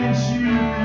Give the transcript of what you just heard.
dance you.